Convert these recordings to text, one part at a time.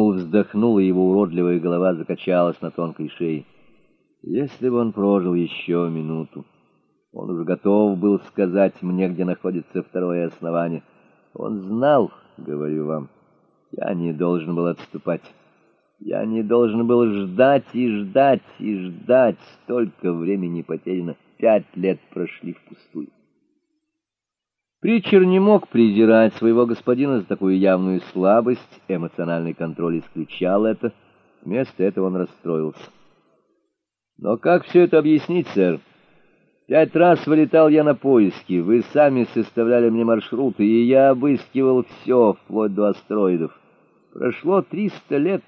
Мул вздохнул, и его уродливая голова закачалась на тонкой шее. Если бы он прожил еще минуту, он уже готов был сказать мне, где находится второе основание. Он знал, говорю вам, я не должен был отступать. Я не должен был ждать и ждать и ждать. Столько времени потеряно. Пять лет прошли впустую. Притчер не мог презирать своего господина за такую явную слабость, эмоциональный контроль исключал это. Вместо этого он расстроился. Но как все это объяснить, сэр? Пять раз вылетал я на поиски, вы сами составляли мне маршруты, и я обыскивал все, вплоть до астероидов. Прошло триста лет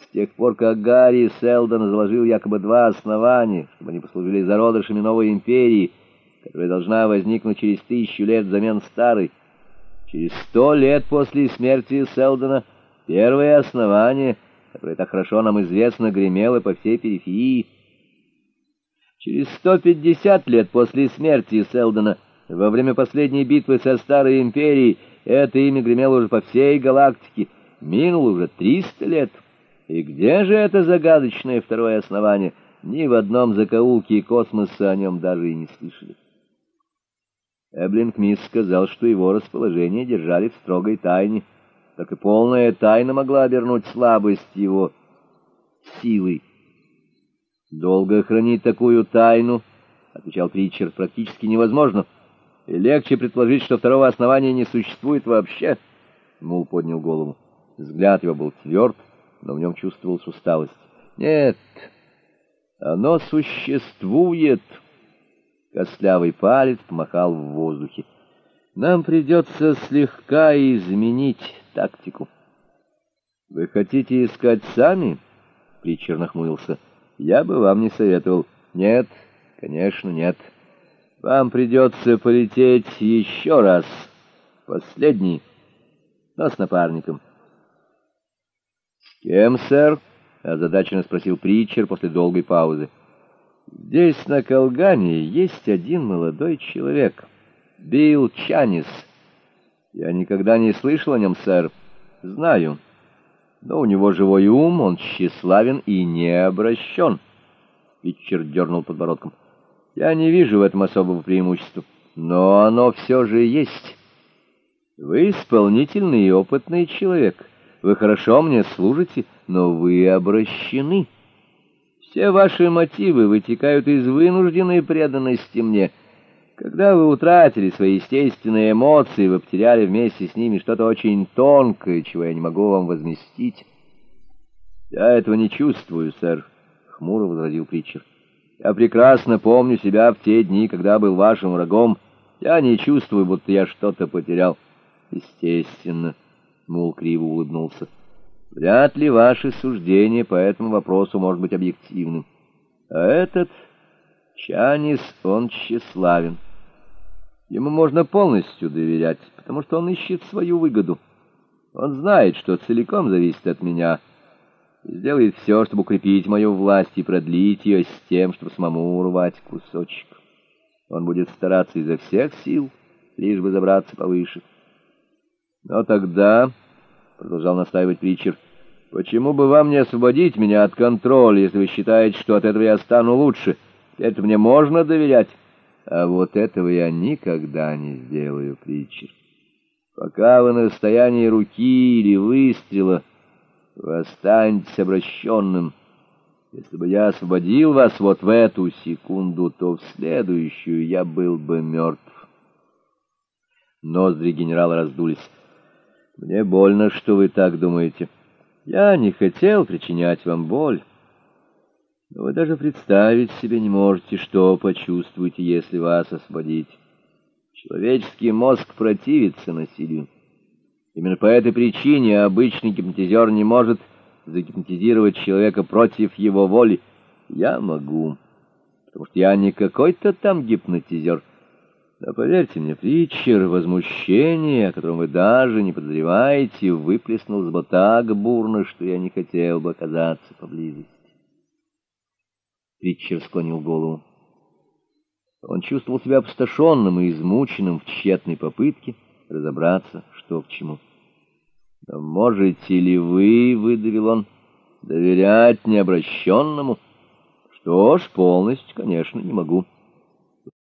с тех пор, как Гарри Селдон заложил якобы два основания, чтобы они послужили зародышами новой империи — которая должна возникнуть через тысячу лет взамен старой. Через сто лет после смерти Селдона первое основание, которое так хорошо нам известно, гремело по всей периферии. Через сто пятьдесят лет после смерти Селдона, во время последней битвы со Старой Империей, это имя гремело уже по всей галактике. Минуло уже триста лет. И где же это загадочное второе основание? Ни в одном закоулке космоса о нем даже и не слышали. Эблинг Мисс сказал, что его расположение держали в строгой тайне. Так и полная тайна могла обернуть слабость его силой. «Долго хранить такую тайну, — отвечал Притчер, — практически невозможно. И легче предположить, что второго основания не существует вообще». Мул поднял голову. Взгляд его был тверд, но в нем чувствовалась усталость. «Нет, оно существует». Костлявый палец помахал в воздухе. Нам придется слегка изменить тактику. Вы хотите искать сами? Притчер нахмурился. Я бы вам не советовал. Нет, конечно, нет. Вам придется полететь еще раз. Последний, но с напарником. С кем, сэр? Озадаченно спросил Притчер после долгой паузы. Здесь, на Колгане, есть один молодой человек, Билл Чанис. Я никогда не слышал о нем, сэр. Знаю. Но у него живой ум, он тщеславен и не обращен. Питчер дернул подбородком. Я не вижу в этом особого преимущества, но оно все же есть. Вы исполнительный и опытный человек. Вы хорошо мне служите, но вы обращены. Все ваши мотивы вытекают из вынужденной преданности мне. Когда вы утратили свои естественные эмоции, вы потеряли вместе с ними что-то очень тонкое, чего я не могу вам возместить. Я этого не чувствую, сэр, — хмуро возразил Притчер. Я прекрасно помню себя в те дни, когда был вашим врагом. Я не чувствую, будто я что-то потерял. Естественно, — Мул криво улыбнулся. — Вряд ли ваше суждение по этому вопросу может быть объективным. А этот Чанис, он тщеславен. Ему можно полностью доверять, потому что он ищет свою выгоду. Он знает, что целиком зависит от меня, и сделает все, чтобы укрепить мою власть и продлить ее с тем, чтобы самому урвать кусочек. Он будет стараться изо всех сил, лишь бы забраться повыше. Но тогда продолжал настаивать Притчер. «Почему бы вам не освободить меня от контроля, если вы считаете, что от этого я стану лучше? Это мне можно доверять?» «А вот этого я никогда не сделаю, Притчер. Пока вы на расстоянии руки или выстрела, вы останетесь обращенным. Если бы я освободил вас вот в эту секунду, то в следующую я был бы мертв». Ноздри генерала раздулись. Мне больно, что вы так думаете. Я не хотел причинять вам боль. Но вы даже представить себе не можете, что почувствуете, если вас освободить. Человеческий мозг противится насилию. Именно по этой причине обычный гипнотизер не может загипнотизировать человека против его воли. Я могу, потому что я не какой-то там гипнотизер, да поверьте мне, Притчер, возмущение, о котором вы даже не подозреваете, выплеснулось бы так бурно, что я не хотел бы оказаться поблизости. Притчер склонил голову. Он чувствовал себя опустошенным и измученным в тщетной попытке разобраться, что к чему. Но можете ли вы, — выдавил он, — доверять необращенному? Что ж, полностью, конечно, не могу. —